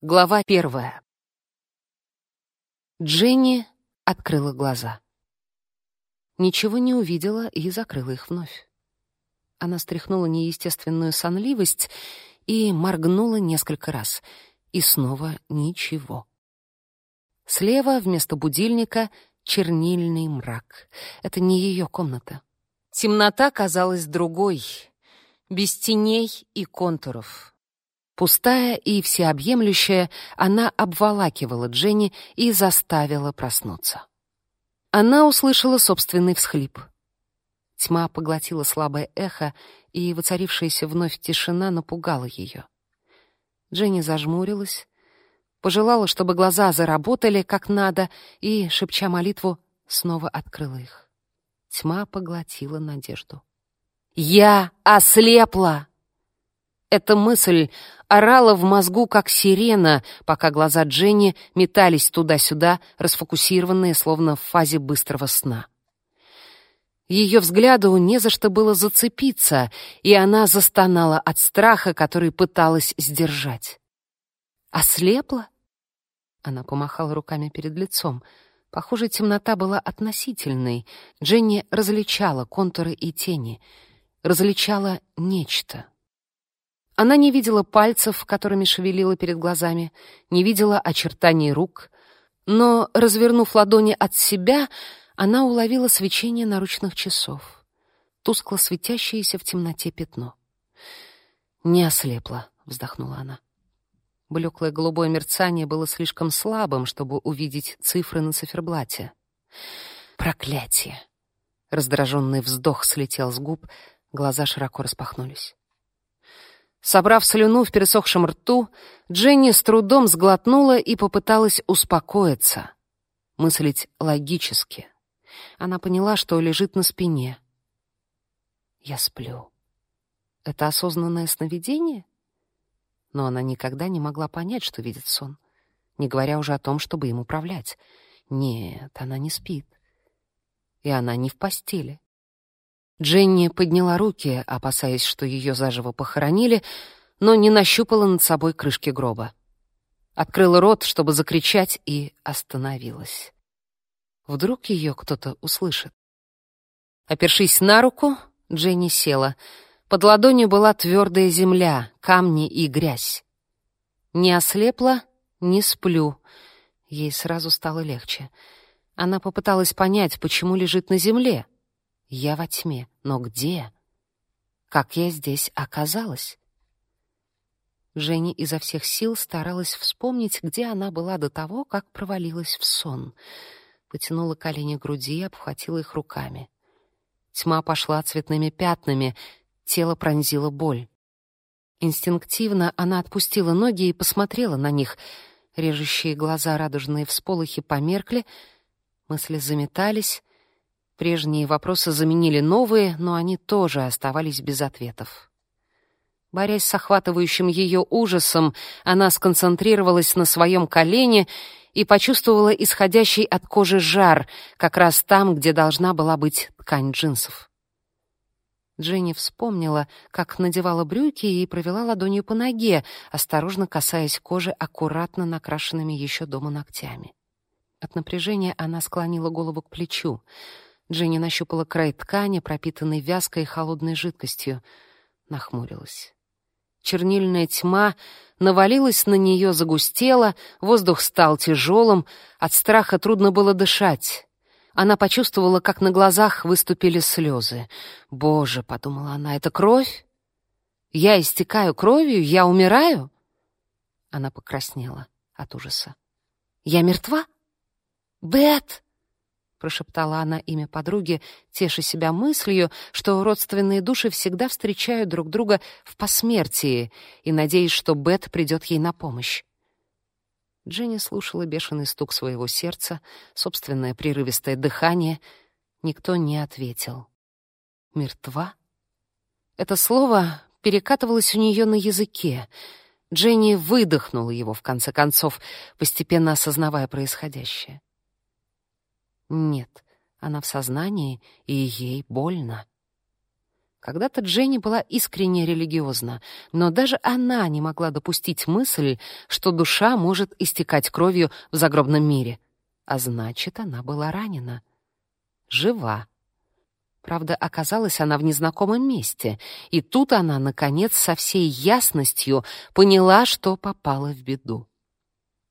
Глава первая. Дженни открыла глаза. Ничего не увидела и закрыла их вновь. Она стряхнула неестественную сонливость и моргнула несколько раз. И снова ничего. Слева вместо будильника чернильный мрак. Это не ее комната. Темнота казалась другой, без теней и контуров. Пустая и всеобъемлющая, она обволакивала Дженни и заставила проснуться. Она услышала собственный всхлип. Тьма поглотила слабое эхо, и воцарившаяся вновь тишина напугала ее. Дженни зажмурилась, пожелала, чтобы глаза заработали как надо, и, шепча молитву, снова открыла их. Тьма поглотила надежду. «Я ослепла!» Эта мысль орала в мозгу, как сирена, пока глаза Дженни метались туда-сюда, расфокусированные, словно в фазе быстрого сна. Ее взгляду не за что было зацепиться, и она застонала от страха, который пыталась сдержать. «Ослепла?» Она помахала руками перед лицом. Похоже, темнота была относительной. Дженни различала контуры и тени, различала нечто. Она не видела пальцев, которыми шевелила перед глазами, не видела очертаний рук, но, развернув ладони от себя, она уловила свечение наручных часов, тускло светящееся в темноте пятно. «Не ослепла», — вздохнула она. Блеклое голубое мерцание было слишком слабым, чтобы увидеть цифры на циферблате. «Проклятие!» Раздраженный вздох слетел с губ, глаза широко распахнулись. Собрав слюну в пересохшем рту, Дженни с трудом сглотнула и попыталась успокоиться, мыслить логически. Она поняла, что лежит на спине. «Я сплю». Это осознанное сновидение? Но она никогда не могла понять, что видит сон, не говоря уже о том, чтобы им управлять. Нет, она не спит. И она не в постели. Дженни подняла руки, опасаясь, что ее заживо похоронили, но не нащупала над собой крышки гроба. Открыла рот, чтобы закричать, и остановилась. Вдруг ее кто-то услышит. Опершись на руку, Дженни села. Под ладонью была твердая земля, камни и грязь. Не ослепла, не сплю. Ей сразу стало легче. Она попыталась понять, почему лежит на земле — я во тьме, но где? Как я здесь оказалась? Женя изо всех сил старалась вспомнить, где она была до того, как провалилась в сон. Потянула колени к груди и обхватила их руками. Тьма пошла цветными пятнами, тело пронзило боль. Инстинктивно она отпустила ноги и посмотрела на них. Режущие глаза радужные всполохи померкли, мысли заметались, Прежние вопросы заменили новые, но они тоже оставались без ответов. Борясь с охватывающим ее ужасом, она сконцентрировалась на своем колене и почувствовала исходящий от кожи жар, как раз там, где должна была быть ткань джинсов. Дженни вспомнила, как надевала брюки и провела ладонью по ноге, осторожно касаясь кожи аккуратно накрашенными еще дома ногтями. От напряжения она склонила голову к плечу — Дженни нащупала край ткани, пропитанной вязкой холодной жидкостью. Нахмурилась. Чернильная тьма навалилась на нее, загустела, воздух стал тяжелым, от страха трудно было дышать. Она почувствовала, как на глазах выступили слезы. «Боже», — подумала она, — «это кровь? Я истекаю кровью? Я умираю?» Она покраснела от ужаса. «Я мертва? Бет!» — прошептала она имя подруги, теша себя мыслью, что родственные души всегда встречают друг друга в посмертии и надеясь, что Бет придет ей на помощь. Дженни слушала бешеный стук своего сердца, собственное прерывистое дыхание. Никто не ответил. «Мертва?» Это слово перекатывалось у нее на языке. Дженни выдохнула его, в конце концов, постепенно осознавая происходящее. Нет, она в сознании, и ей больно. Когда-то Дженни была искренне религиозна, но даже она не могла допустить мысль, что душа может истекать кровью в загробном мире. А значит, она была ранена. Жива. Правда, оказалась она в незнакомом месте, и тут она, наконец, со всей ясностью поняла, что попала в беду.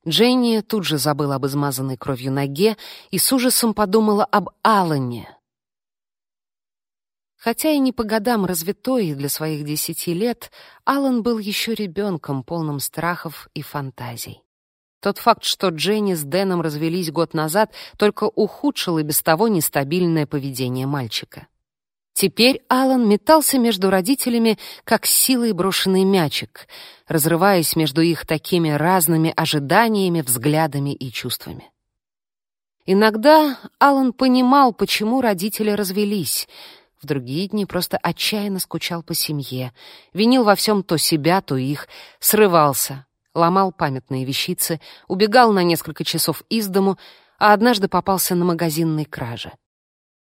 Дженни тут же забыла об измазанной кровью ноге и с ужасом подумала об Алане, Хотя и не по годам развитой для своих десяти лет, Алан был еще ребенком, полным страхов и фантазий. Тот факт, что Дженни с Дэном развелись год назад, только ухудшил и без того нестабильное поведение мальчика. Теперь Алан метался между родителями, как силой брошенный мячик, разрываясь между их такими разными ожиданиями, взглядами и чувствами. Иногда Алан понимал, почему родители развелись — в другие дни просто отчаянно скучал по семье, винил во всем то себя, то их, срывался, ломал памятные вещицы, убегал на несколько часов из дому, а однажды попался на магазинной краже.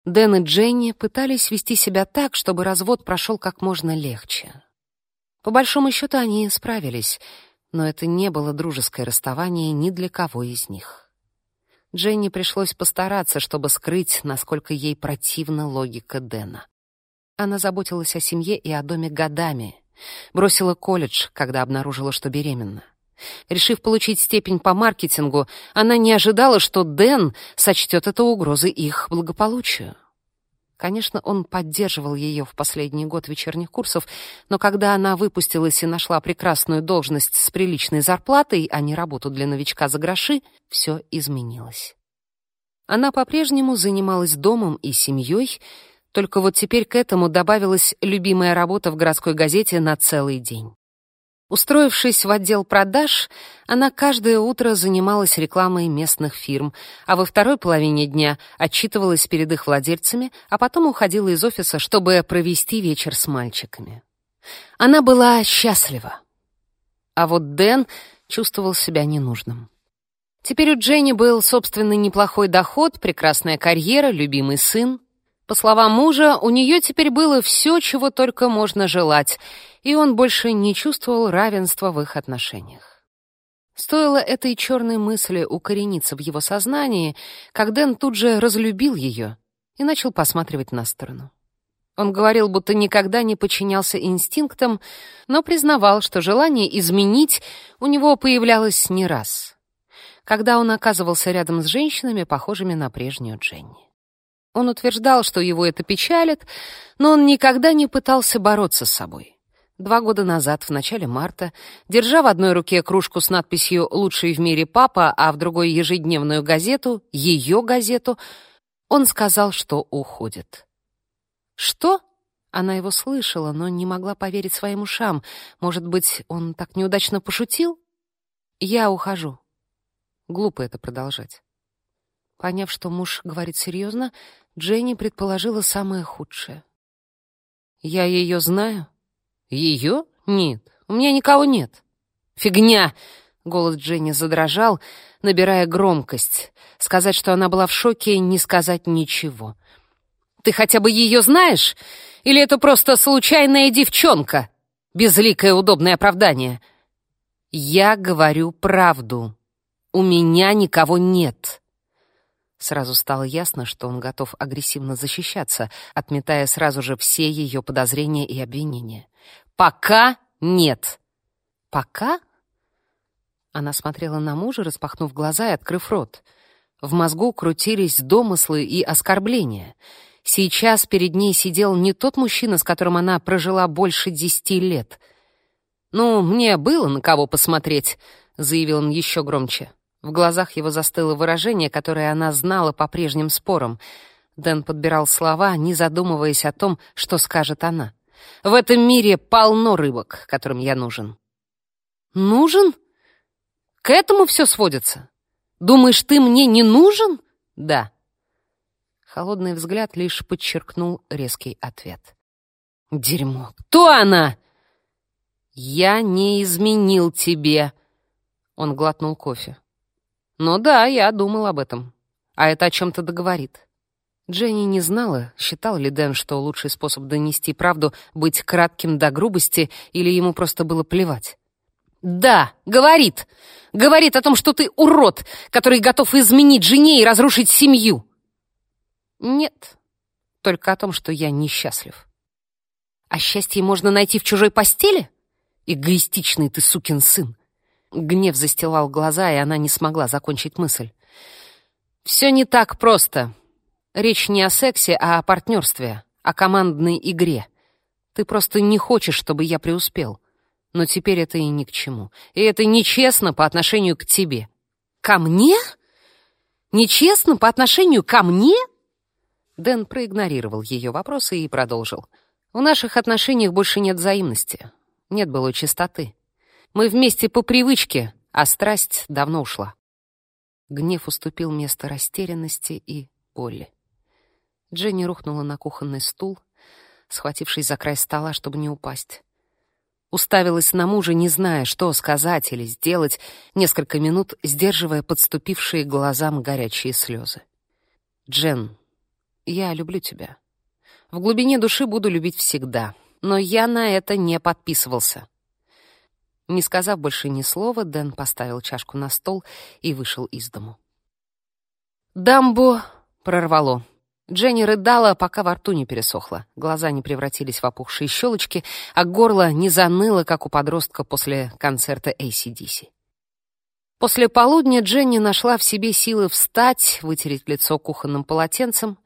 Дэн и Дженни пытались вести себя так, чтобы развод прошел как можно легче. По большому счету они справились, но это не было дружеское расставание ни для кого из них. Дженни пришлось постараться, чтобы скрыть, насколько ей противна логика Дэна. Она заботилась о семье и о доме годами. Бросила колледж, когда обнаружила, что беременна. Решив получить степень по маркетингу, она не ожидала, что Дэн сочтет это угрозой их благополучию. Конечно, он поддерживал ее в последний год вечерних курсов, но когда она выпустилась и нашла прекрасную должность с приличной зарплатой, а не работу для новичка за гроши, все изменилось. Она по-прежнему занималась домом и семьей, только вот теперь к этому добавилась любимая работа в городской газете на целый день. Устроившись в отдел продаж, она каждое утро занималась рекламой местных фирм, а во второй половине дня отчитывалась перед их владельцами, а потом уходила из офиса, чтобы провести вечер с мальчиками. Она была счастлива. А вот Дэн чувствовал себя ненужным. Теперь у Дженни был собственный неплохой доход, прекрасная карьера, любимый сын. По словам мужа, у нее теперь было все, чего только можно желать, и он больше не чувствовал равенства в их отношениях. Стоило этой черной мысли укорениться в его сознании, как Дэн тут же разлюбил ее и начал посматривать на сторону. Он говорил, будто никогда не подчинялся инстинктам, но признавал, что желание изменить у него появлялось не раз, когда он оказывался рядом с женщинами, похожими на прежнюю Дженни. Он утверждал, что его это печалит, но он никогда не пытался бороться с собой. Два года назад, в начале марта, держа в одной руке кружку с надписью «Лучший в мире папа», а в другой ежедневную газету, ее газету, он сказал, что уходит. «Что?» Она его слышала, но не могла поверить своим ушам. Может быть, он так неудачно пошутил? «Я ухожу». Глупо это продолжать. Поняв, что муж говорит серьезно, Дженни предположила самое худшее. «Я ее знаю?» «Ее? Нет, у меня никого нет». «Фигня!» — голос Дженни задрожал, набирая громкость. Сказать, что она была в шоке, не сказать ничего. «Ты хотя бы ее знаешь? Или это просто случайная девчонка?» Безликое удобное оправдание. «Я говорю правду. У меня никого нет». Сразу стало ясно, что он готов агрессивно защищаться, отметая сразу же все ее подозрения и обвинения. «Пока нет». «Пока?» Она смотрела на мужа, распахнув глаза и открыв рот. В мозгу крутились домыслы и оскорбления. Сейчас перед ней сидел не тот мужчина, с которым она прожила больше десяти лет. «Ну, мне было на кого посмотреть», — заявил он еще громче. В глазах его застыло выражение, которое она знала по прежним спорам. Дэн подбирал слова, не задумываясь о том, что скажет она. «В этом мире полно рыбок, которым я нужен». «Нужен? К этому все сводится? Думаешь, ты мне не нужен?» «Да». Холодный взгляд лишь подчеркнул резкий ответ. «Дерьмо! Кто она?» «Я не изменил тебе!» Он глотнул кофе. «Ну да, я думал об этом. А это о чем-то договорит. Дженни не знала, считал ли Дэн, что лучший способ донести правду — быть кратким до грубости, или ему просто было плевать. «Да, говорит! Говорит о том, что ты урод, который готов изменить жене и разрушить семью!» «Нет, только о том, что я несчастлив». «А счастье можно найти в чужой постели?» «Эгоистичный ты сукин сын!» Гнев застилал глаза, и она не смогла закончить мысль. «Все не так просто. Речь не о сексе, а о партнерстве, о командной игре. Ты просто не хочешь, чтобы я преуспел. Но теперь это и ни к чему. И это нечестно по отношению к тебе. Ко мне? Нечестно по отношению ко мне? Дэн проигнорировал ее вопросы и продолжил. В наших отношениях больше нет взаимности. Нет былой чистоты. Мы вместе по привычке, а страсть давно ушла. Гнев уступил место растерянности и боли. Дженни рухнула на кухонный стул, схватившись за край стола, чтобы не упасть. Уставилась на мужа, не зная, что сказать или сделать, несколько минут сдерживая подступившие глазам горячие слезы. «Джен, я люблю тебя. В глубине души буду любить всегда, но я на это не подписывался». Не сказав больше ни слова, Дэн поставил чашку на стол и вышел из дому. «Дамбо!» — прорвало. Дженни рыдала, пока во рту не пересохло. Глаза не превратились в опухшие щелочки, а горло не заныло, как у подростка после концерта ACDC. После полудня Дженни нашла в себе силы встать, вытереть лицо кухонным полотенцем,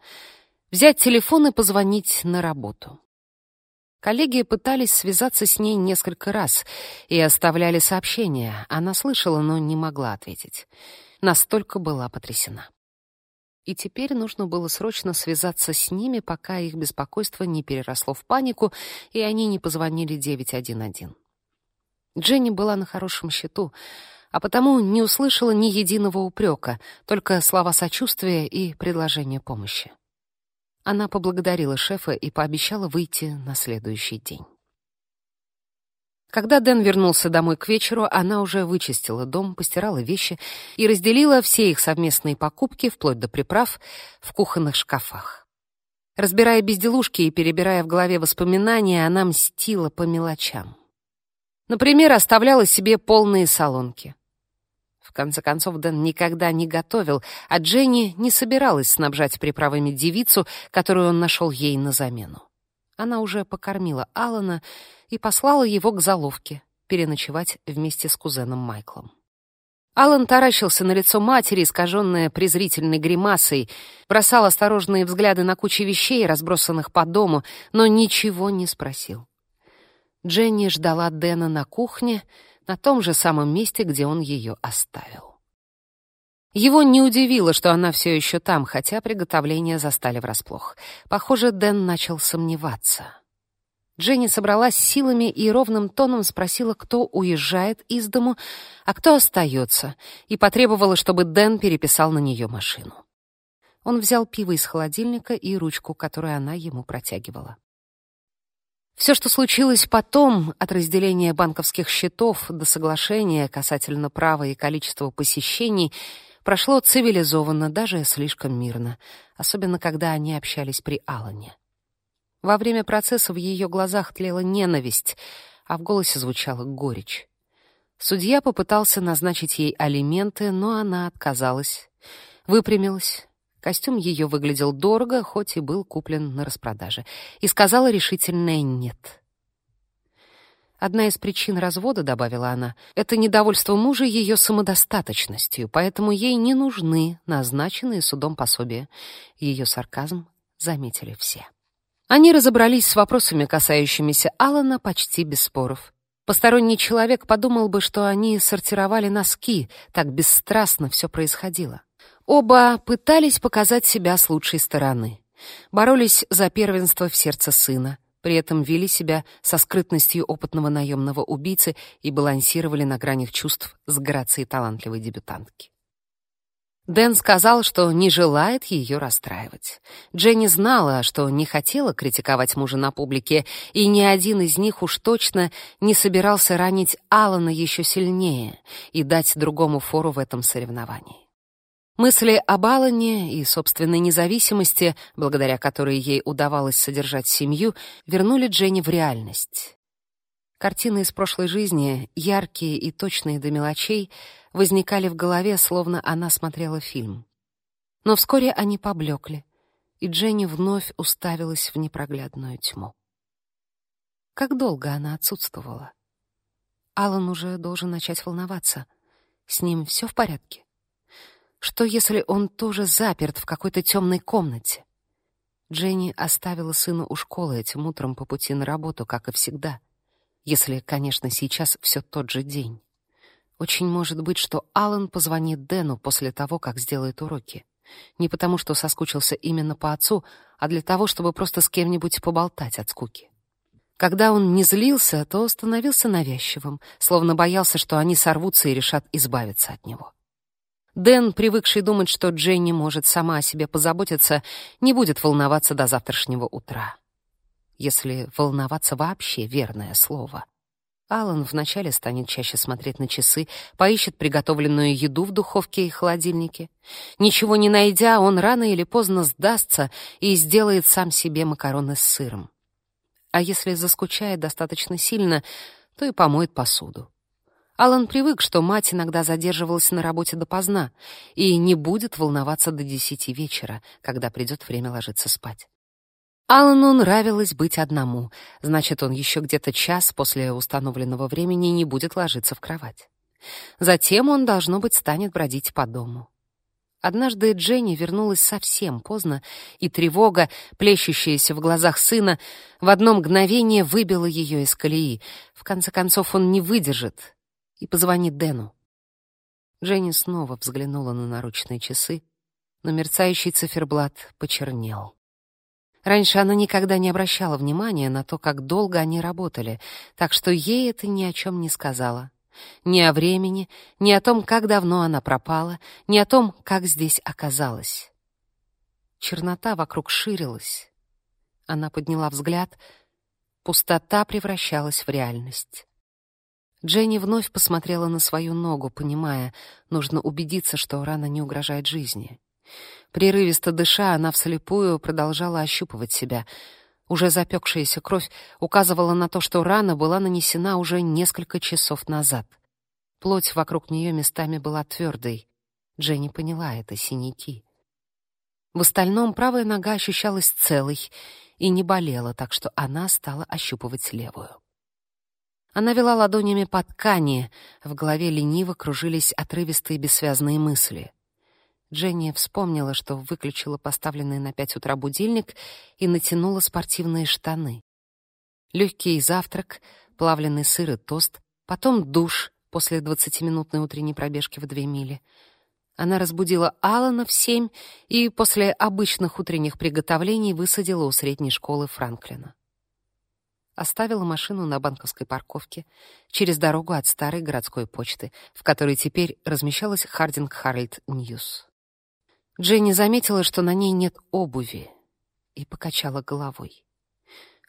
взять телефон и позвонить на работу. Коллеги пытались связаться с ней несколько раз и оставляли сообщения. Она слышала, но не могла ответить. Настолько была потрясена. И теперь нужно было срочно связаться с ними, пока их беспокойство не переросло в панику, и они не позвонили 911. Дженни была на хорошем счету, а потому не услышала ни единого упрека, только слова сочувствия и предложение помощи. Она поблагодарила шефа и пообещала выйти на следующий день. Когда Дэн вернулся домой к вечеру, она уже вычистила дом, постирала вещи и разделила все их совместные покупки, вплоть до приправ, в кухонных шкафах. Разбирая безделушки и перебирая в голове воспоминания, она мстила по мелочам. Например, оставляла себе полные салонки. В конце концов, Дэн никогда не готовил, а Дженни не собиралась снабжать приправами девицу, которую он нашел ей на замену. Она уже покормила Алана и послала его к заловке переночевать вместе с кузеном Майклом. Алан таращился на лицо матери, искаженное презрительной гримасой, бросал осторожные взгляды на кучу вещей, разбросанных по дому, но ничего не спросил. Дженни ждала Дэна на кухне, на том же самом месте, где он ее оставил. Его не удивило, что она все еще там, хотя приготовления застали врасплох. Похоже, Дэн начал сомневаться. Дженни собралась силами и ровным тоном спросила, кто уезжает из дому, а кто остается, и потребовала, чтобы Дэн переписал на нее машину. Он взял пиво из холодильника и ручку, которую она ему протягивала. Все, что случилось потом, от разделения банковских счетов до соглашения касательно права и количества посещений, прошло цивилизованно, даже слишком мирно, особенно когда они общались при Алане. Во время процесса в ее глазах тлела ненависть, а в голосе звучала горечь. Судья попытался назначить ей алименты, но она отказалась. Выпрямилась. Костюм ее выглядел дорого, хоть и был куплен на распродаже. И сказала решительное «нет». Одна из причин развода, добавила она, это недовольство мужа ее самодостаточностью, поэтому ей не нужны назначенные судом пособия. Ее сарказм заметили все. Они разобрались с вопросами, касающимися Алана, почти без споров. Посторонний человек подумал бы, что они сортировали носки, так бесстрастно все происходило. Оба пытались показать себя с лучшей стороны. Боролись за первенство в сердце сына, при этом вели себя со скрытностью опытного наемного убийцы и балансировали на гранях чувств с грацией талантливой дебютантки. Дэн сказал, что не желает ее расстраивать. Дженни знала, что не хотела критиковать мужа на публике, и ни один из них уж точно не собирался ранить Алана еще сильнее и дать другому фору в этом соревновании. Мысли об Алане и собственной независимости, благодаря которой ей удавалось содержать семью, вернули Дженни в реальность. Картины из прошлой жизни, яркие и точные до мелочей, возникали в голове, словно она смотрела фильм. Но вскоре они поблекли, и Дженни вновь уставилась в непроглядную тьму. Как долго она отсутствовала? Алан уже должен начать волноваться. С ним все в порядке? Что, если он тоже заперт в какой-то темной комнате? Дженни оставила сына у школы этим утром по пути на работу, как и всегда. Если, конечно, сейчас все тот же день. Очень может быть, что Алан позвонит Дэну после того, как сделает уроки. Не потому, что соскучился именно по отцу, а для того, чтобы просто с кем-нибудь поболтать от скуки. Когда он не злился, то становился навязчивым, словно боялся, что они сорвутся и решат избавиться от него. Дэн, привыкший думать, что Дженни может сама о себе позаботиться, не будет волноваться до завтрашнего утра. Если волноваться вообще верное слово. Алан вначале станет чаще смотреть на часы, поищет приготовленную еду в духовке и холодильнике. Ничего не найдя, он рано или поздно сдастся и сделает сам себе макароны с сыром. А если заскучает достаточно сильно, то и помоет посуду. Алан привык, что мать иногда задерживалась на работе допоздна и не будет волноваться до десяти вечера, когда придет время ложиться спать. Алану нравилось быть одному, значит, он еще где-то час после установленного времени не будет ложиться в кровать. Затем он, должно быть, станет бродить по дому. Однажды Дженни вернулась совсем поздно, и тревога, плещущаяся в глазах сына, в одно мгновение выбила ее из колеи. В конце концов, он не выдержит и позвонит Дэну. Дженни снова взглянула на наручные часы, но мерцающий циферблат почернел. Раньше она никогда не обращала внимания на то, как долго они работали, так что ей это ни о чем не сказала. Ни о времени, ни о том, как давно она пропала, ни о том, как здесь оказалась. Чернота вокруг ширилась. Она подняла взгляд. Пустота превращалась в реальность. Дженни вновь посмотрела на свою ногу, понимая, нужно убедиться, что рана не угрожает жизни. Прерывисто дыша, она вслепую продолжала ощупывать себя. Уже запекшаяся кровь указывала на то, что рана была нанесена уже несколько часов назад. Плоть вокруг нее местами была твердой. Дженни поняла это синяки. В остальном правая нога ощущалась целой и не болела, так что она стала ощупывать левую. Она вела ладонями по ткани, в голове лениво кружились отрывистые бессвязные мысли. Дженни вспомнила, что выключила поставленный на пять утра будильник и натянула спортивные штаны. Легкий завтрак, плавленый сыр и тост, потом душ после двадцатиминутной утренней пробежки в две мили. Она разбудила Алана в семь и после обычных утренних приготовлений высадила у средней школы Франклина оставила машину на банковской парковке через дорогу от старой городской почты, в которой теперь размещалась Хардинг Геральд Ньюс. Дженни заметила, что на ней нет обуви, и покачала головой.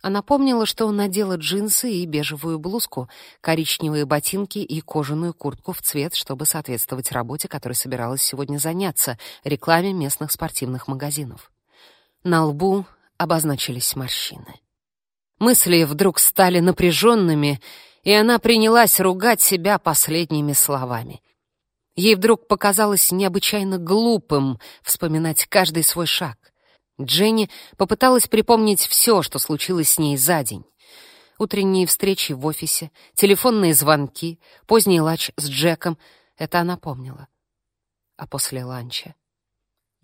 Она помнила, что он надела джинсы и бежевую блузку, коричневые ботинки и кожаную куртку в цвет, чтобы соответствовать работе, которой собиралась сегодня заняться, рекламе местных спортивных магазинов. На лбу обозначились морщины. Мысли вдруг стали напряженными, и она принялась ругать себя последними словами. Ей вдруг показалось необычайно глупым вспоминать каждый свой шаг. Дженни попыталась припомнить все, что случилось с ней за день. Утренние встречи в офисе, телефонные звонки, поздний лач с Джеком — это она помнила. А после ланча...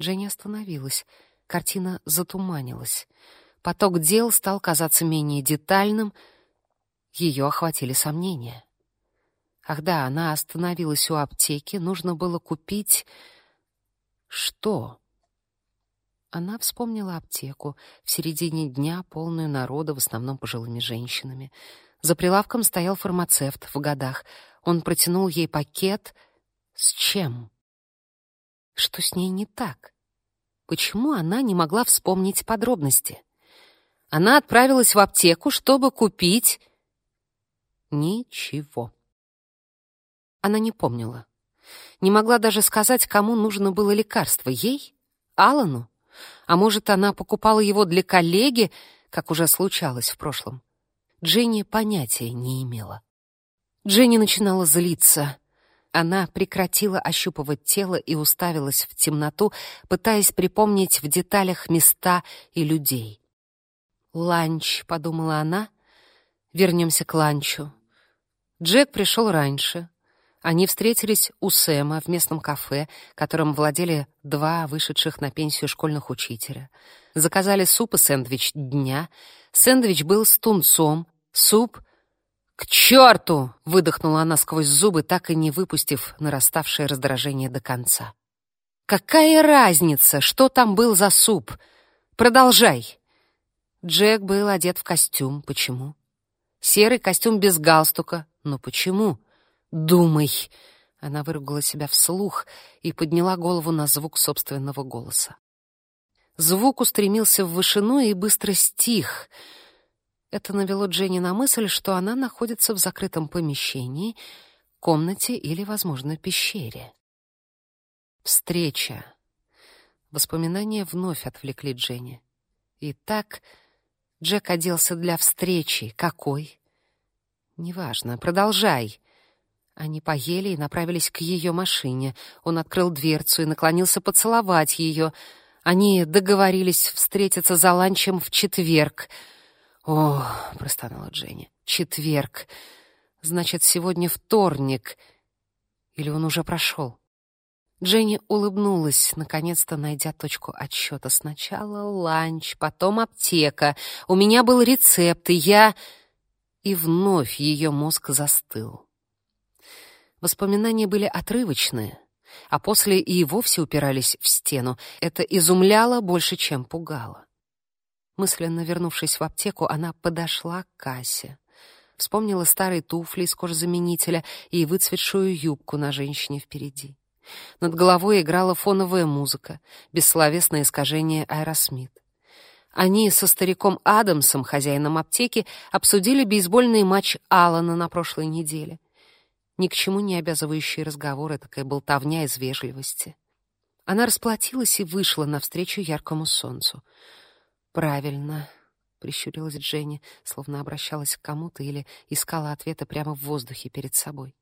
Дженни остановилась, картина затуманилась — Поток дел стал казаться менее детальным, ее охватили сомнения. Ах да, она остановилась у аптеки, нужно было купить... Что? Она вспомнила аптеку, в середине дня полную народа, в основном пожилыми женщинами. За прилавком стоял фармацевт в годах. Он протянул ей пакет. С чем? Что с ней не так? Почему она не могла вспомнить подробности? Она отправилась в аптеку, чтобы купить... Ничего. Она не помнила. Не могла даже сказать, кому нужно было лекарство. Ей? Алану? А может, она покупала его для коллеги, как уже случалось в прошлом? Дженни понятия не имела. Дженни начинала злиться. Она прекратила ощупывать тело и уставилась в темноту, пытаясь припомнить в деталях места и людей. «Ланч», — подумала она. «Вернемся к ланчу». Джек пришел раньше. Они встретились у Сэма в местном кафе, которым владели два вышедших на пенсию школьных учителя. Заказали суп и сэндвич дня. Сэндвич был с тунцом, суп... «К черту!» — выдохнула она сквозь зубы, так и не выпустив нараставшее раздражение до конца. «Какая разница, что там был за суп? Продолжай!» Джек был одет в костюм. Почему? Серый костюм без галстука. Но почему? «Думай!» Она выругала себя вслух и подняла голову на звук собственного голоса. Звук устремился в вышину и быстро стих. Это навело Дженни на мысль, что она находится в закрытом помещении, комнате или, возможно, пещере. Встреча. Воспоминания вновь отвлекли Дженни. И так Джек оделся для встречи. Какой? Неважно, продолжай. Они поели и направились к ее машине. Он открыл дверцу и наклонился поцеловать ее. Они договорились встретиться за ланчем в четверг. «О!» — простонала Дженни. «Четверг. Значит, сегодня вторник. Или он уже прошел?» Дженни улыбнулась, наконец-то найдя точку отсчета. Сначала ланч, потом аптека. У меня был рецепт, и я... И вновь ее мозг застыл. Воспоминания были отрывочные, а после и вовсе упирались в стену. Это изумляло больше, чем пугало. Мысленно вернувшись в аптеку, она подошла к кассе. Вспомнила старые туфли из кожзаменителя и выцветшую юбку на женщине впереди. Над головой играла фоновая музыка, бессловесное искажение Аэросмит. Они со стариком Адамсом, хозяином аптеки, обсудили бейсбольный матч Алана на прошлой неделе ни к чему не обязывающие разговоры, такая болтовня из вежливости. Она расплатилась и вышла навстречу яркому солнцу. «Правильно», — прищурилась Дженни, словно обращалась к кому-то или искала ответа прямо в воздухе перед собой.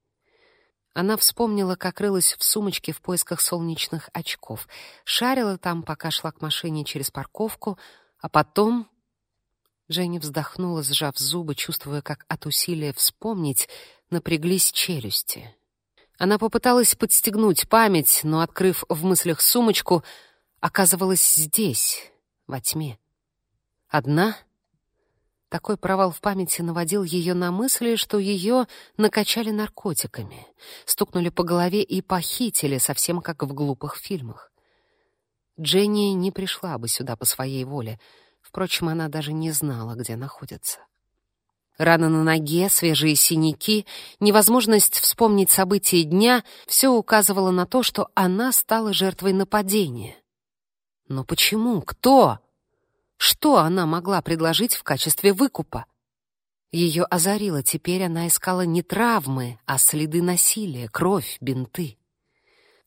Она вспомнила, как рылась в сумочке в поисках солнечных очков, шарила там, пока шла к машине через парковку, а потом... Дженни вздохнула, сжав зубы, чувствуя, как от усилия вспомнить напряглись челюсти. Она попыталась подстегнуть память, но, открыв в мыслях сумочку, оказывалась здесь, во тьме. Одна? Такой провал в памяти наводил ее на мысли, что ее накачали наркотиками, стукнули по голове и похитили, совсем как в глупых фильмах. Дженни не пришла бы сюда по своей воле. Впрочем, она даже не знала, где находится. Рана на ноге, свежие синяки, невозможность вспомнить события дня — все указывало на то, что она стала жертвой нападения. Но почему? Кто? Что она могла предложить в качестве выкупа? Ее озарило, теперь она искала не травмы, а следы насилия, кровь, бинты.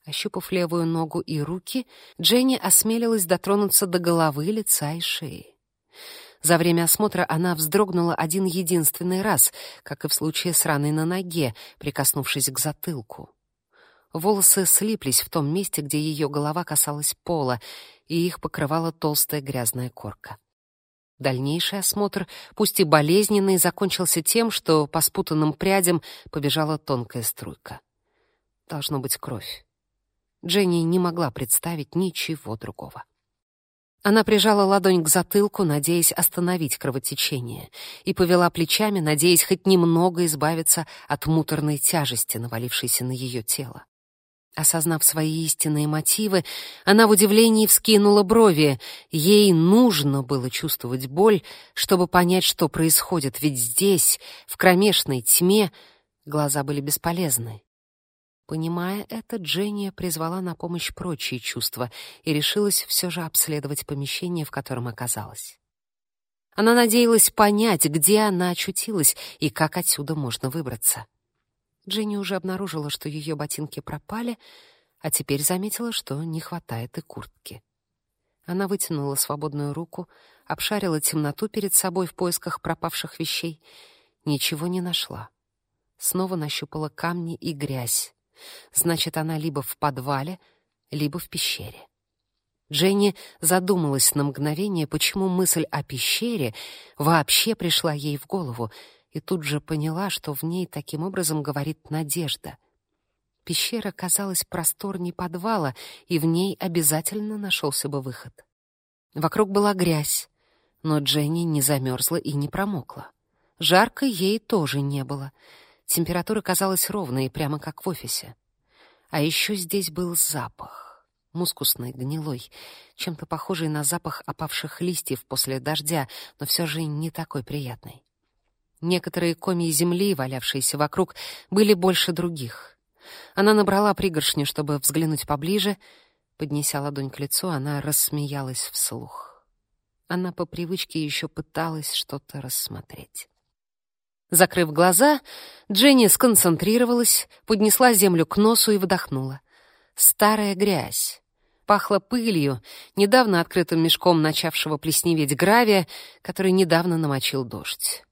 Ощупав левую ногу и руки, Дженни осмелилась дотронуться до головы, лица и шеи. За время осмотра она вздрогнула один единственный раз, как и в случае с раной на ноге, прикоснувшись к затылку. Волосы слиплись в том месте, где ее голова касалась пола, и их покрывала толстая грязная корка. Дальнейший осмотр, пусть и болезненный, закончился тем, что по спутанным прядям побежала тонкая струйка. Должно быть кровь. Дженни не могла представить ничего другого. Она прижала ладонь к затылку, надеясь остановить кровотечение, и повела плечами, надеясь хоть немного избавиться от муторной тяжести, навалившейся на ее тело. Осознав свои истинные мотивы, она в удивлении вскинула брови. Ей нужно было чувствовать боль, чтобы понять, что происходит, ведь здесь, в кромешной тьме, глаза были бесполезны. Понимая это, Дженни призвала на помощь прочие чувства и решилась все же обследовать помещение, в котором оказалась. Она надеялась понять, где она очутилась и как отсюда можно выбраться. Дженни уже обнаружила, что ее ботинки пропали, а теперь заметила, что не хватает и куртки. Она вытянула свободную руку, обшарила темноту перед собой в поисках пропавших вещей. Ничего не нашла. Снова нащупала камни и грязь. Значит, она либо в подвале, либо в пещере. Дженни задумалась на мгновение, почему мысль о пещере вообще пришла ей в голову, и тут же поняла, что в ней таким образом говорит надежда. Пещера казалась просторней подвала, и в ней обязательно нашелся бы выход. Вокруг была грязь, но Дженни не замерзла и не промокла. Жарко ей тоже не было. Температура казалась ровной, прямо как в офисе. А еще здесь был запах мускусный, гнилой, чем-то похожий на запах опавших листьев после дождя, но все же не такой приятный. Некоторые комья земли, валявшиеся вокруг, были больше других. Она набрала пригоршню, чтобы взглянуть поближе. Поднеся ладонь к лицу, она рассмеялась вслух. Она по привычке еще пыталась что-то рассмотреть. Закрыв глаза, Дженни сконцентрировалась, поднесла землю к носу и вдохнула. Старая грязь. Пахло пылью, недавно открытым мешком начавшего плесневеть гравия, который недавно намочил дождь.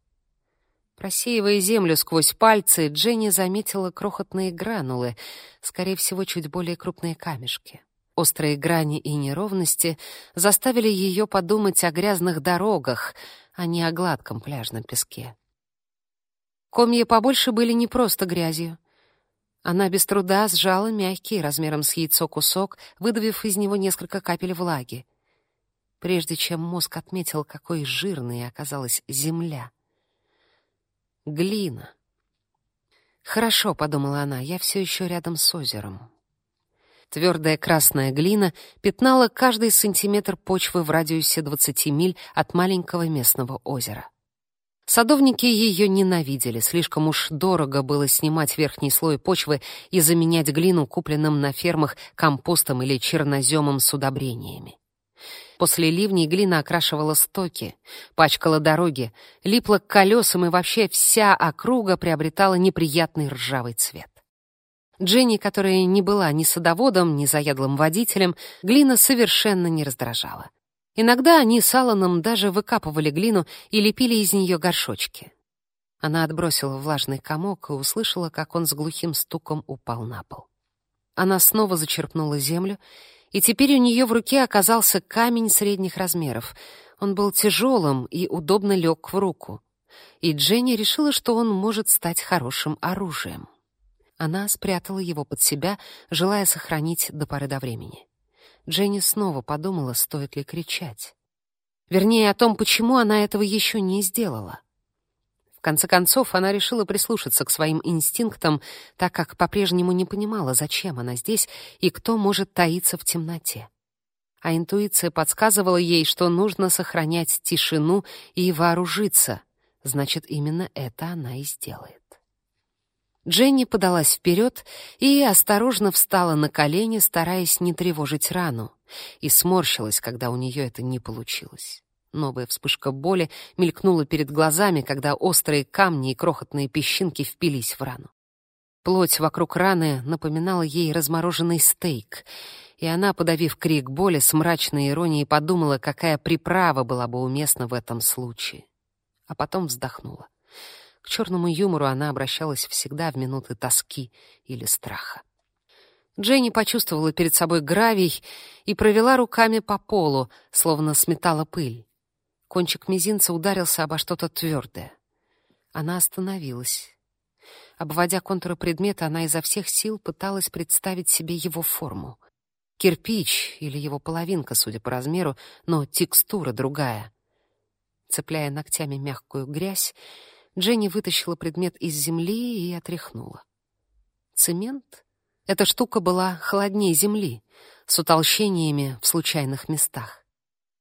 Просеивая землю сквозь пальцы, Дженни заметила крохотные гранулы, скорее всего, чуть более крупные камешки. Острые грани и неровности заставили ее подумать о грязных дорогах, а не о гладком пляжном песке. Комья побольше были не просто грязью. Она без труда сжала мягкий, размером с яйцо кусок, выдавив из него несколько капель влаги. Прежде чем мозг отметил, какой жирной оказалась земля. Глина. «Хорошо», — подумала она, — «я все еще рядом с озером». Твердая красная глина пятнала каждый сантиметр почвы в радиусе 20 миль от маленького местного озера. Садовники ее ненавидели, слишком уж дорого было снимать верхний слой почвы и заменять глину купленным на фермах компостом или черноземом с удобрениями. После ливней глина окрашивала стоки, пачкала дороги, липла к колесам, и вообще вся округа приобретала неприятный ржавый цвет. Дженни, которая не была ни садоводом, ни заядлым водителем, глина совершенно не раздражала. Иногда они с Алланом даже выкапывали глину и лепили из нее горшочки. Она отбросила влажный комок и услышала, как он с глухим стуком упал на пол. Она снова зачерпнула землю, и теперь у нее в руке оказался камень средних размеров. Он был тяжелым и удобно лег в руку. И Дженни решила, что он может стать хорошим оружием. Она спрятала его под себя, желая сохранить до поры до времени. Дженни снова подумала, стоит ли кричать. Вернее, о том, почему она этого еще не сделала. Конце концов, она решила прислушаться к своим инстинктам, так как по-прежнему не понимала, зачем она здесь и кто может таиться в темноте. А интуиция подсказывала ей, что нужно сохранять тишину и вооружиться. Значит, именно это она и сделает. Дженни подалась вперед и осторожно встала на колени, стараясь не тревожить рану, и сморщилась, когда у нее это не получилось. Новая вспышка боли мелькнула перед глазами, когда острые камни и крохотные песчинки впились в рану. Плоть вокруг раны напоминала ей размороженный стейк, и она, подавив крик боли, с мрачной иронией подумала, какая приправа была бы уместна в этом случае. А потом вздохнула. К черному юмору она обращалась всегда в минуты тоски или страха. Дженни почувствовала перед собой гравий и провела руками по полу, словно сметала пыль. Кончик мизинца ударился обо что-то твердое. Она остановилась. Обводя контуры предмета, она изо всех сил пыталась представить себе его форму. Кирпич или его половинка, судя по размеру, но текстура другая. Цепляя ногтями мягкую грязь, Дженни вытащила предмет из земли и отряхнула. Цемент? Эта штука была холоднее земли, с утолщениями в случайных местах.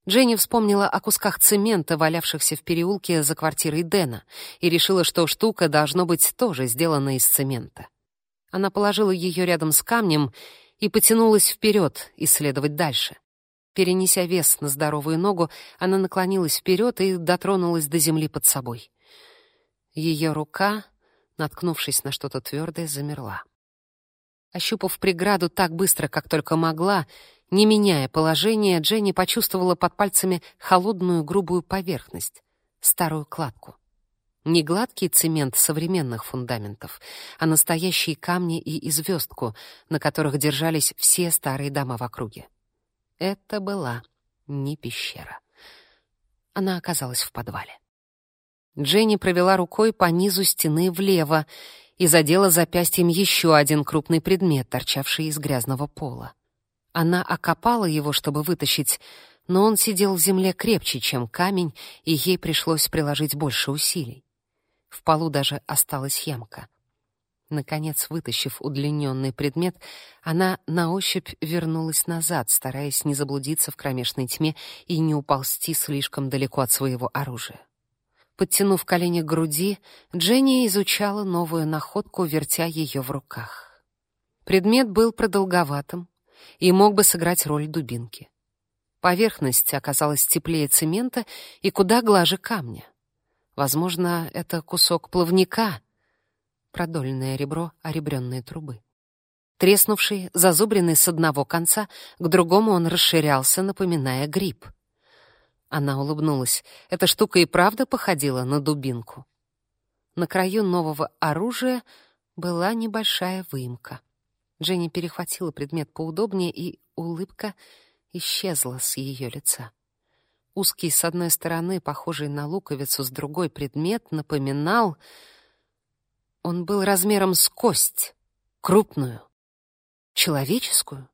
Дженни вспомнила о кусках цемента, валявшихся в переулке за квартирой Дэна, и решила, что штука должно быть тоже сделана из цемента. Она положила ее рядом с камнем и потянулась вперед исследовать дальше. Перенеся вес на здоровую ногу, она наклонилась вперед и дотронулась до земли под собой. Ее рука наткнувшись на что-то твердое, замерла. Ощупав преграду так быстро, как только могла, не меняя положение, Дженни почувствовала под пальцами холодную грубую поверхность, старую кладку. Не гладкий цемент современных фундаментов, а настоящие камни и известку, на которых держались все старые дома в округе. Это была не пещера. Она оказалась в подвале. Дженни провела рукой по низу стены влево и задела запястьем еще один крупный предмет, торчавший из грязного пола. Она окопала его, чтобы вытащить, но он сидел в земле крепче, чем камень, и ей пришлось приложить больше усилий. В полу даже осталась ямка. Наконец, вытащив удлиненный предмет, она на ощупь вернулась назад, стараясь не заблудиться в кромешной тьме и не уползти слишком далеко от своего оружия. Подтянув колени к груди, Дженни изучала новую находку, вертя ее в руках. Предмет был продолговатым и мог бы сыграть роль дубинки. Поверхность оказалась теплее цемента и куда глаже камня. Возможно, это кусок плавника, продольное ребро оребрённой трубы. Треснувший, зазубренный с одного конца, к другому он расширялся, напоминая гриб. Она улыбнулась. Эта штука и правда походила на дубинку. На краю нового оружия была небольшая выемка. Дженни перехватила предмет поудобнее, и улыбка исчезла с ее лица. Узкий с одной стороны, похожий на луковицу с другой предмет, напоминал... Он был размером с кость, крупную, человеческую.